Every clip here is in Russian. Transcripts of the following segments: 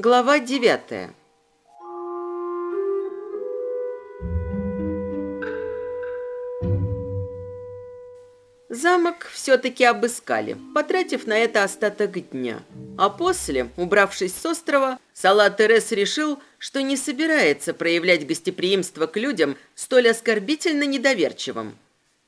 Глава девятая. Все-таки обыскали, потратив на это остаток дня. А после, убравшись с острова, Салат Терес решил, что не собирается проявлять гостеприимство к людям, столь оскорбительно недоверчивым.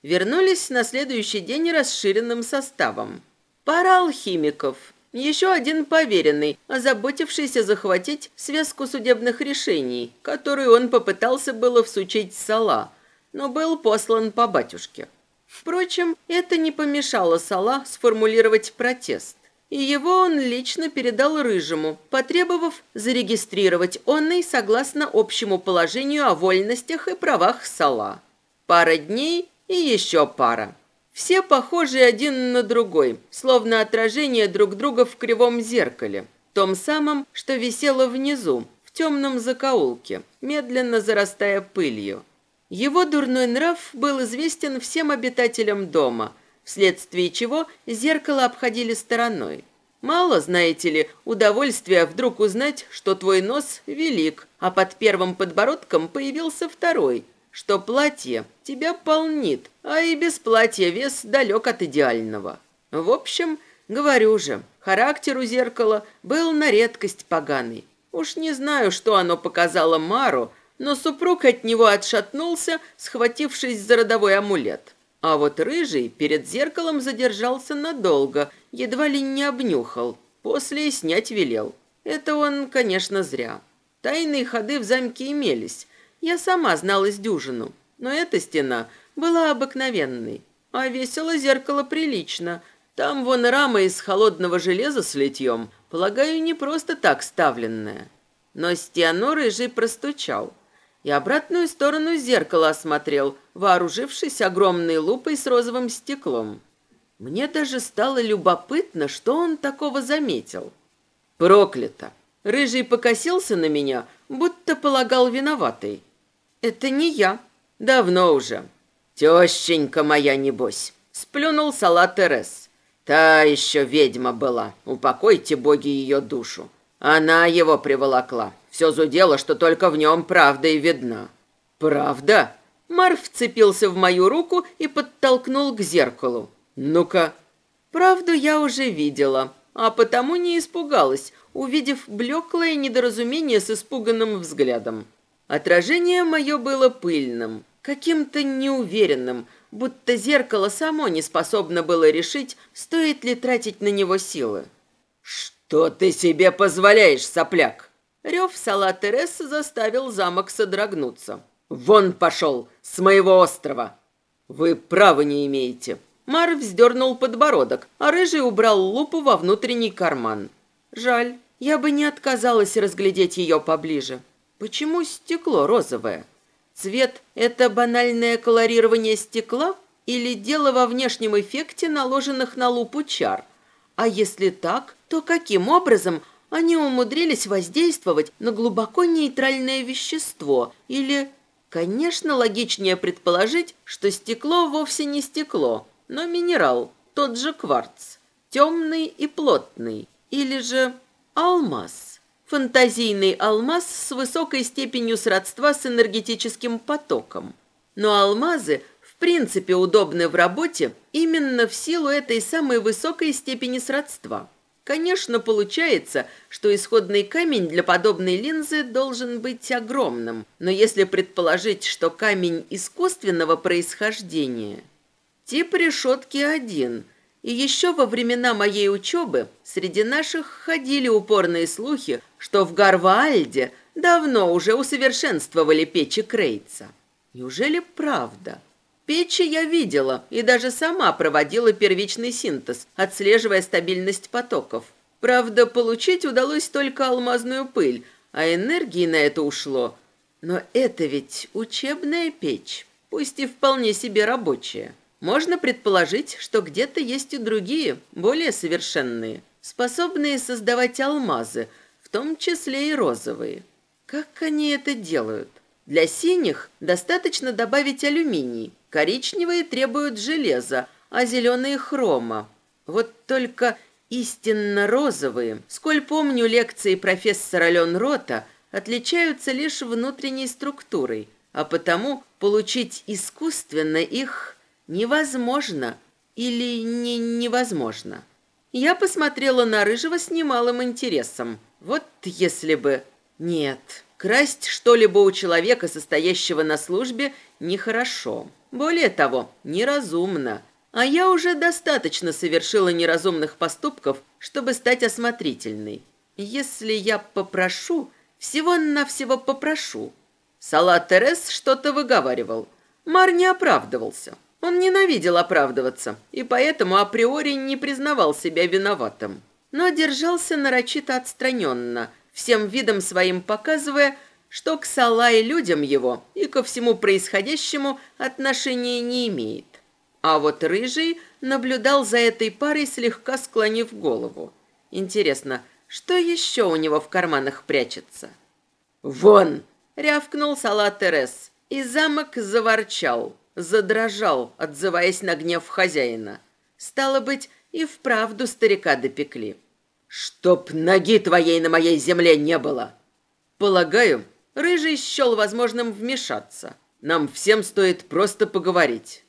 Вернулись на следующий день расширенным составом. Пара алхимиков, еще один поверенный, озаботившийся захватить связку судебных решений, которую он попытался было всучить Сала, но был послан по батюшке. Впрочем, это не помешало Сала сформулировать протест. И его он лично передал Рыжему, потребовав зарегистрировать онный согласно общему положению о вольностях и правах Сала. Пара дней и еще пара. Все похожи один на другой, словно отражение друг друга в кривом зеркале, том самом, что висело внизу, в темном закоулке, медленно зарастая пылью. Его дурной нрав был известен всем обитателям дома, вследствие чего зеркало обходили стороной. Мало, знаете ли, удовольствия вдруг узнать, что твой нос велик, а под первым подбородком появился второй – что платье тебя полнит, а и без платья вес далек от идеального. В общем, говорю же, характер у зеркала был на редкость поганый. Уж не знаю, что оно показало Мару, но супруг от него отшатнулся, схватившись за родовой амулет. А вот рыжий перед зеркалом задержался надолго, едва ли не обнюхал, после снять велел. Это он, конечно, зря. Тайные ходы в замке имелись, я сама знала с дюжину, но эта стена была обыкновенной, а весело зеркало прилично. Там вон рама из холодного железа с литьем, полагаю, не просто так ставленная. Но стену рыжий простучал и обратную сторону зеркала осмотрел, вооружившись огромной лупой с розовым стеклом. Мне даже стало любопытно, что он такого заметил. Проклято! Рыжий покосился на меня, будто полагал виноватой. «Это не я». «Давно уже». «Тещенька моя, небось», — сплюнул салат Терес. «Та еще ведьма была, упокойте боги ее душу. Она его приволокла. Все зудело, что только в нем правда и видна». «Правда?» Марф вцепился в мою руку и подтолкнул к зеркалу. «Ну-ка». Правду я уже видела, а потому не испугалась, увидев блеклое недоразумение с испуганным взглядом. Отражение мое было пыльным, каким-то неуверенным, будто зеркало само не способно было решить, стоит ли тратить на него силы. «Что ты себе позволяешь, сопляк?» Рев салат Терес заставил замок содрогнуться. «Вон пошел, с моего острова!» «Вы права не имеете!» Мар вздернул подбородок, а Рыжий убрал лупу во внутренний карман. «Жаль, я бы не отказалась разглядеть ее поближе. Почему стекло розовое? Цвет – это банальное колорирование стекла или дело во внешнем эффекте наложенных на лупу чар? А если так, то каким образом они умудрились воздействовать на глубоко нейтральное вещество? Или, конечно, логичнее предположить, что стекло вовсе не стекло, но минерал, тот же кварц, темный и плотный, или же алмаз фантазийный алмаз с высокой степенью сродства с энергетическим потоком. Но алмазы в принципе удобны в работе именно в силу этой самой высокой степени сродства. Конечно, получается, что исходный камень для подобной линзы должен быть огромным, но если предположить, что камень искусственного происхождения, тип решетки один – и еще во времена моей учебы среди наших ходили упорные слухи, что в Гарвальде давно уже усовершенствовали печи Крейца. Неужели правда? Печи я видела и даже сама проводила первичный синтез, отслеживая стабильность потоков. Правда, получить удалось только алмазную пыль, а энергии на это ушло. Но это ведь учебная печь, пусть и вполне себе рабочая. Можно предположить, что где-то есть и другие, более совершенные. способные создавать алмазы, в том числе и розовые. Как они это делают? Для синих достаточно добавить алюминий, коричневые требуют железа, а зеленые – хрома. Вот только истинно розовые, сколь помню лекции профессора Лен Рота, отличаются лишь внутренней структурой, а потому получить искусственно их невозможно или не невозможно. Я посмотрела на Рыжего с немалым интересом. Вот если бы... Нет, красть что-либо у человека, состоящего на службе, нехорошо. Более того, неразумно. А я уже достаточно совершила неразумных поступков, чтобы стать осмотрительной. Если я попрошу, всего-навсего попрошу. Салат Терес что-то выговаривал. Мар не оправдывался. Он ненавидел оправдываться, и поэтому априори не признавал себя виноватым. Но держался нарочито отстраненно, всем видом своим показывая, что к Салай людям его и ко всему происходящему отношения не имеет. А вот Рыжий наблюдал за этой парой, слегка склонив голову. Интересно, что еще у него в карманах прячется? «Вон!» — рявкнул Салат Терес, и замок заворчал задрожал, отзываясь на гнев хозяина. Стало быть, и вправду старика допекли. «Чтоб ноги твоей на моей земле не было!» «Полагаю, Рыжий счел возможным вмешаться. Нам всем стоит просто поговорить».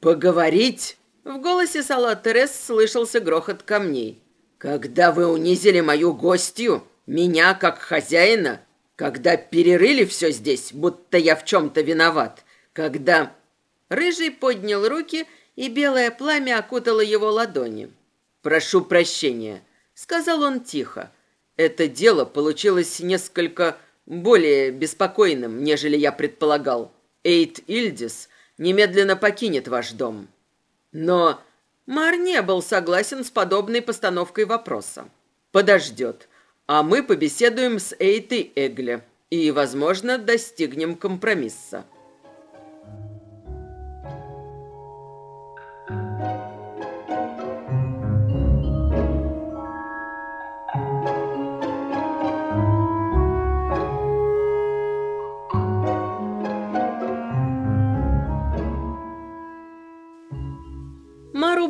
«Поговорить?» В голосе Салат Терес слышался грохот камней. «Когда вы унизили мою гостью, меня как хозяина, когда перерыли все здесь, будто я в чем-то виноват, когда Рыжий поднял руки, и белое пламя окутало его ладони. «Прошу прощения», — сказал он тихо. «Это дело получилось несколько более беспокойным, нежели я предполагал. Эйт Ильдис немедленно покинет ваш дом». Но Мар не был согласен с подобной постановкой вопроса. «Подождет, а мы побеседуем с Эйт и Эгле и, возможно, достигнем компромисса».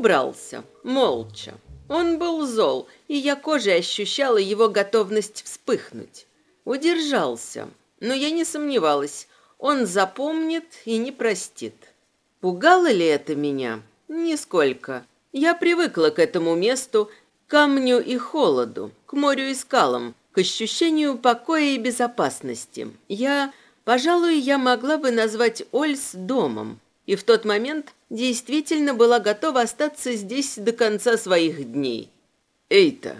Убрался, молча. Он был зол, и я кожей ощущала его готовность вспыхнуть. Удержался, но я не сомневалась, он запомнит и не простит. Пугало ли это меня? Нисколько. Я привыкла к этому месту, камню и холоду, к морю и скалам, к ощущению покоя и безопасности. Я, пожалуй, я могла бы назвать Ольс домом, и в тот момент действительно была готова остаться здесь до конца своих дней. «Эйта!»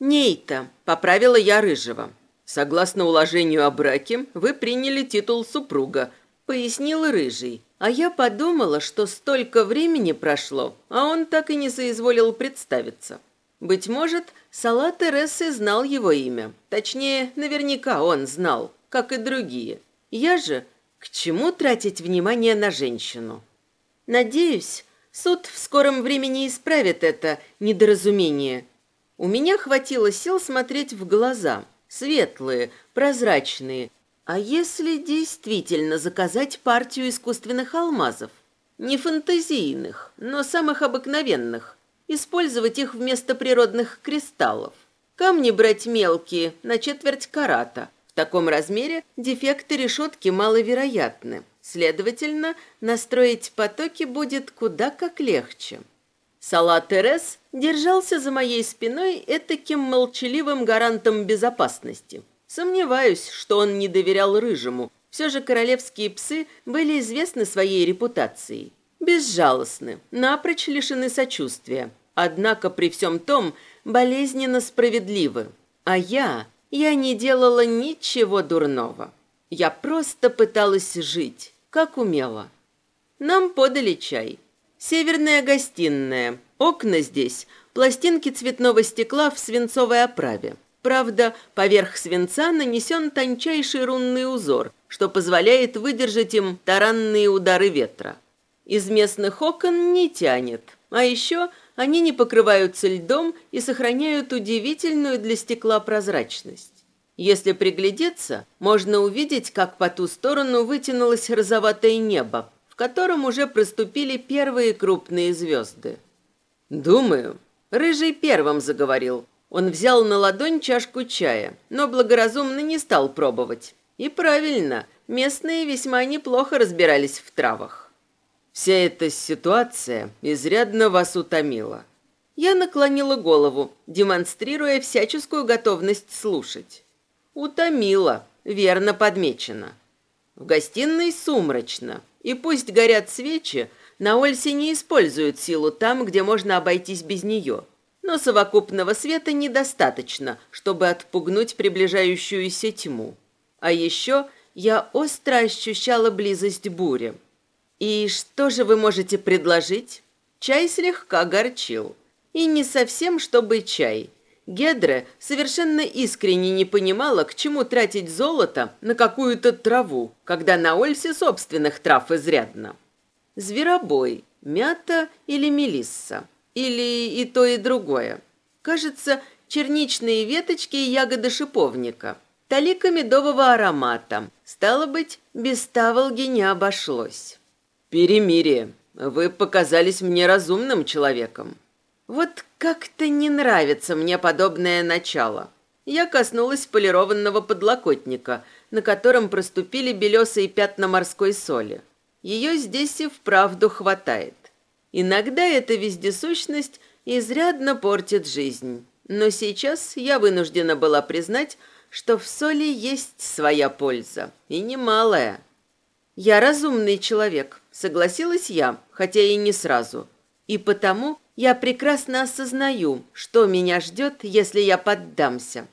«Нейта!» — поправила я Рыжего. «Согласно уложению о браке, вы приняли титул супруга», — пояснил Рыжий. А я подумала, что столько времени прошло, а он так и не соизволил представиться. Быть может, Салат Терессы знал его имя. Точнее, наверняка он знал, как и другие. Я же к чему тратить внимание на женщину? Надеюсь, суд в скором времени исправит это недоразумение. У меня хватило сил смотреть в глаза, светлые, прозрачные. А если действительно заказать партию искусственных алмазов? Не фантазийных, но самых обыкновенных. Использовать их вместо природных кристаллов. Камни брать мелкие, на четверть карата. Таком размере дефекты решетки маловероятны. Следовательно, настроить потоки будет куда как легче. Салат Терес держался за моей спиной этаким молчаливым гарантом безопасности. Сомневаюсь, что он не доверял Рыжему. Все же королевские псы были известны своей репутацией. Безжалостны, напрочь лишены сочувствия. Однако при всем том болезненно справедливы. А я, я не делала ничего дурного. Я просто пыталась жить как умела. Нам подали чай. Северная гостиная. Окна здесь, пластинки цветного стекла в свинцовой оправе. Правда, поверх свинца нанесен тончайший рунный узор, что позволяет выдержать им таранные удары ветра. Из местных окон не тянет, а еще они не покрываются льдом и сохраняют удивительную для стекла прозрачность. Если приглядеться, можно увидеть, как по ту сторону вытянулось розоватое небо, в котором уже проступили первые крупные звезды. «Думаю», — Рыжий первым заговорил. Он взял на ладонь чашку чая, но благоразумно не стал пробовать. И правильно, местные весьма неплохо разбирались в травах. Вся эта ситуация изрядно вас утомила. Я наклонила голову, демонстрируя всяческую готовность слушать. Утомила, верно подмечено. В гостиной сумрачно, и пусть горят свечи, на Ольсе не используют силу там, где можно обойтись без нее. Но совокупного света недостаточно, чтобы отпугнуть приближающуюся тьму. А еще я остро ощущала близость бури. «И что же вы можете предложить?» Чай слегка горчил. И не совсем, чтобы чай. Гедра совершенно искренне не понимала, к чему тратить золото на какую-то траву, когда на Ольсе собственных трав изрядно. Зверобой, мята или мелисса. Или и то, и другое. Кажется, черничные веточки и ягоды шиповника. Талика медового аромата. Стало быть, без таволги не обошлось. «Перемирие. Вы показались мне разумным человеком». Вот как-то не нравится мне подобное начало. Я коснулась полированного подлокотника, на котором проступили белесые пятна морской соли. Ее здесь и вправду хватает. Иногда эта вездесущность изрядно портит жизнь. Но сейчас я вынуждена была признать, что в соли есть своя польза, и немалая. Я разумный человек, Согласилась я, хотя и не сразу. И потому я прекрасно осознаю, что меня ждет, если я поддамся.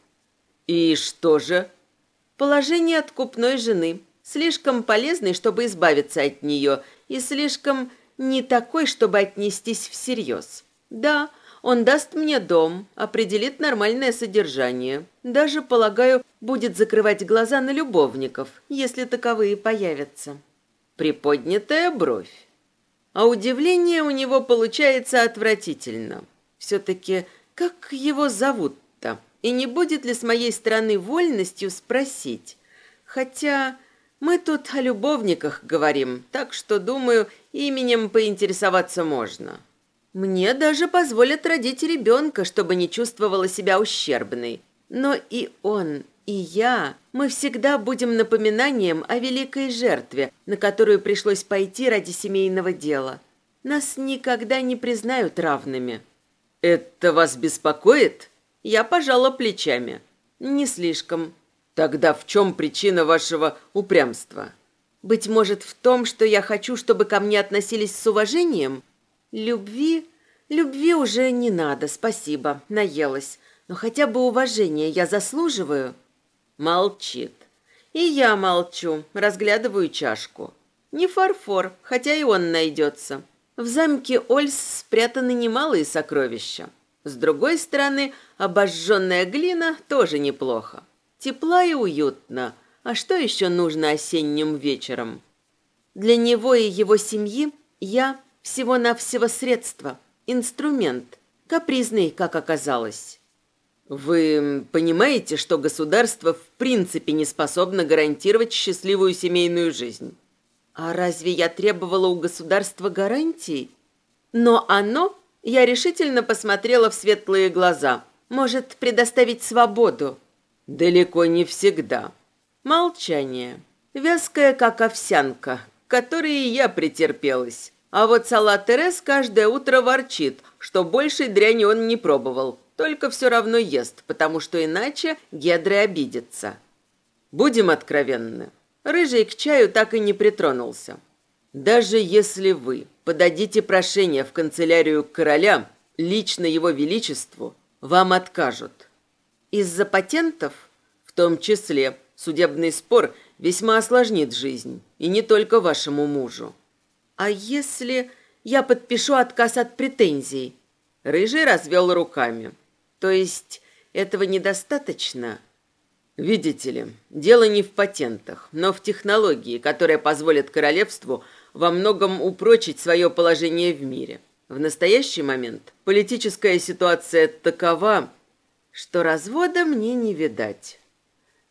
И что же? Положение откупной жены. Слишком полезный, чтобы избавиться от нее, и слишком не такой, чтобы отнестись всерьез. Да, он даст мне дом, определит нормальное содержание. Даже, полагаю, будет закрывать глаза на любовников, если таковые появятся приподнятая бровь. А удивление у него получается отвратительно. Все-таки как его зовут-то? И не будет ли с моей стороны вольностью спросить? Хотя мы тут о любовниках говорим, так что, думаю, именем поинтересоваться можно. Мне даже позволят родить ребенка, чтобы не чувствовала себя ущербной. Но и он, и я, мы всегда будем напоминанием о великой жертве, на которую пришлось пойти ради семейного дела. Нас никогда не признают равными. Это вас беспокоит? Я пожала плечами. Не слишком. Тогда в чем причина вашего упрямства? Быть может, в том, что я хочу, чтобы ко мне относились с уважением? Любви? Любви уже не надо, спасибо, наелась. Но хотя бы уважение я заслуживаю. Молчит. И я молчу, разглядываю чашку. Не фарфор, хотя и он найдется. В замке Ольс спрятаны немалые сокровища. С другой стороны, обожженная глина тоже неплохо. Тепла и уютно. А что еще нужно осенним вечером? Для него и его семьи я всего-навсего средство, инструмент, капризный, как оказалось. Вы понимаете, что государство в принципе не способно гарантировать счастливую семейную жизнь? А разве я требовала у государства гарантий? Но оно, я решительно посмотрела в светлые глаза, может предоставить свободу. Далеко не всегда. Молчание. Вязкое, как овсянка, которой я претерпелась. А вот салат Терес каждое утро ворчит, что большей дряни он не пробовал, только все равно ест, потому что иначе Гедры обидится. Будем откровенны. Рыжий к чаю так и не притронулся. Даже если вы подадите прошение в канцелярию короля, лично его величеству, вам откажут. Из-за патентов, в том числе, судебный спор весьма осложнит жизнь, и не только вашему мужу. А если я подпишу отказ от претензий? Рыжий развел руками. То есть этого недостаточно? Видите ли, дело не в патентах, но в технологии, которая позволит королевству во многом упрочить свое положение в мире. В настоящий момент политическая ситуация такова, что развода мне не видать.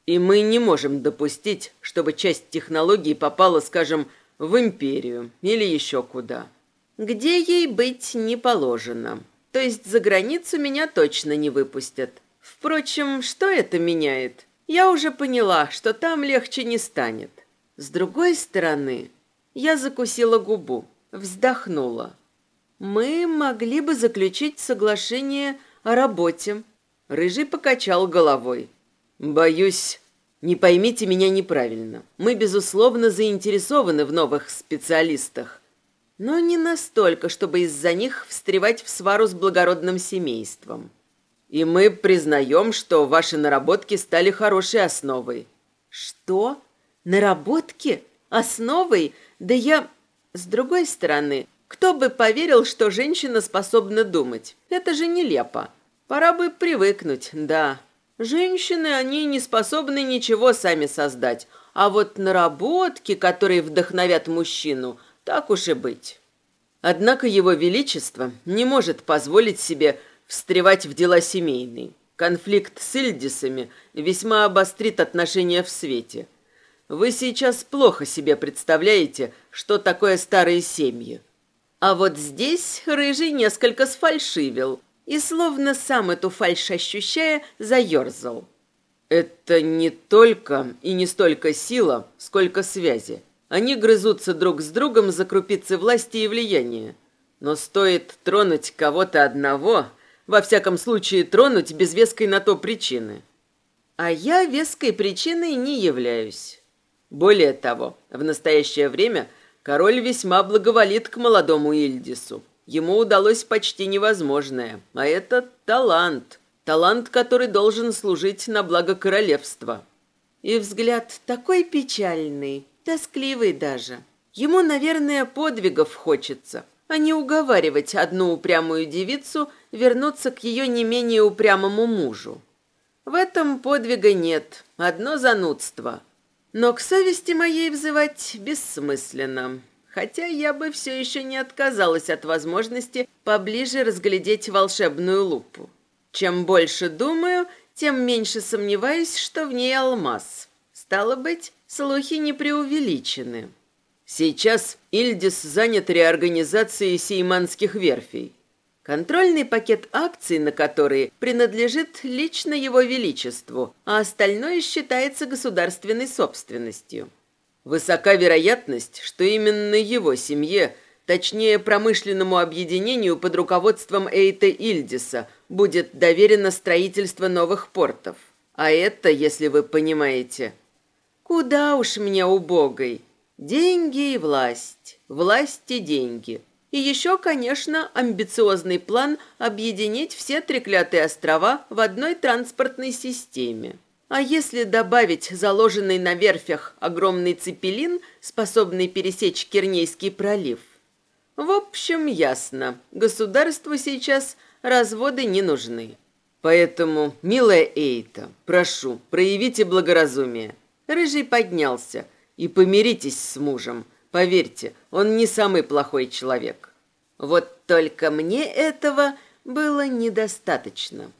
И мы не можем допустить, чтобы часть технологий попала, скажем, в империю или еще куда. Где ей быть не положено. То есть за границу меня точно не выпустят. Впрочем, что это меняет? Я уже поняла, что там легче не станет. С другой стороны, я закусила губу, вздохнула. Мы могли бы заключить соглашение о работе. Рыжий покачал головой. Боюсь, не поймите меня неправильно. Мы, безусловно, заинтересованы в новых специалистах. Но не настолько, чтобы из-за них встревать в свару с благородным семейством. И мы признаем, что ваши наработки стали хорошей основой. Что? Наработки? Основой? Да я... С другой стороны, кто бы поверил, что женщина способна думать? Это же нелепо. Пора бы привыкнуть, да. Женщины, они не способны ничего сами создать, а вот наработки, которые вдохновят мужчину, так уж и быть. Однако его величество не может позволить себе встревать в дела семейные. Конфликт с Ильдисами весьма обострит отношения в свете. Вы сейчас плохо себе представляете, что такое старые семьи. А вот здесь Рыжий несколько сфальшивил, и, словно сам эту фальшь ощущая, заерзал. Это не только и не столько сила, сколько связи. Они грызутся друг с другом за крупицы власти и влияния. Но стоит тронуть кого-то одного, во всяком случае тронуть без веской на то причины. А я веской причиной не являюсь. Более того, в настоящее время король весьма благоволит к молодому Ильдису. Ему удалось почти невозможное, а это талант. Талант, который должен служить на благо королевства. И взгляд такой печальный, тоскливый даже. Ему, наверное, подвигов хочется, а не уговаривать одну упрямую девицу вернуться к ее не менее упрямому мужу. В этом подвига нет, одно занудство. Но к совести моей взывать бессмысленно хотя я бы все еще не отказалась от возможности поближе разглядеть волшебную лупу. Чем больше думаю, тем меньше сомневаюсь, что в ней алмаз. Стало быть, слухи не преувеличены. Сейчас Ильдис занят реорганизацией сейманских верфей. Контрольный пакет акций на которые принадлежит лично его величеству, а остальное считается государственной собственностью. Высока вероятность, что именно его семье, точнее промышленному объединению под руководством Эйта Ильдиса, будет доверено строительство новых портов. А это, если вы понимаете, куда уж мне убогой. Деньги и власть, власть и деньги. И еще, конечно, амбициозный план объединить все треклятые острова в одной транспортной системе. А если добавить заложенный на верфях огромный цепелин, способный пересечь Кирнейский пролив? В общем, ясно, государству сейчас разводы не нужны. Поэтому, милая Эйта, прошу, проявите благоразумие. Рыжий поднялся и помиритесь с мужем. Поверьте, он не самый плохой человек. Вот только мне этого было недостаточно.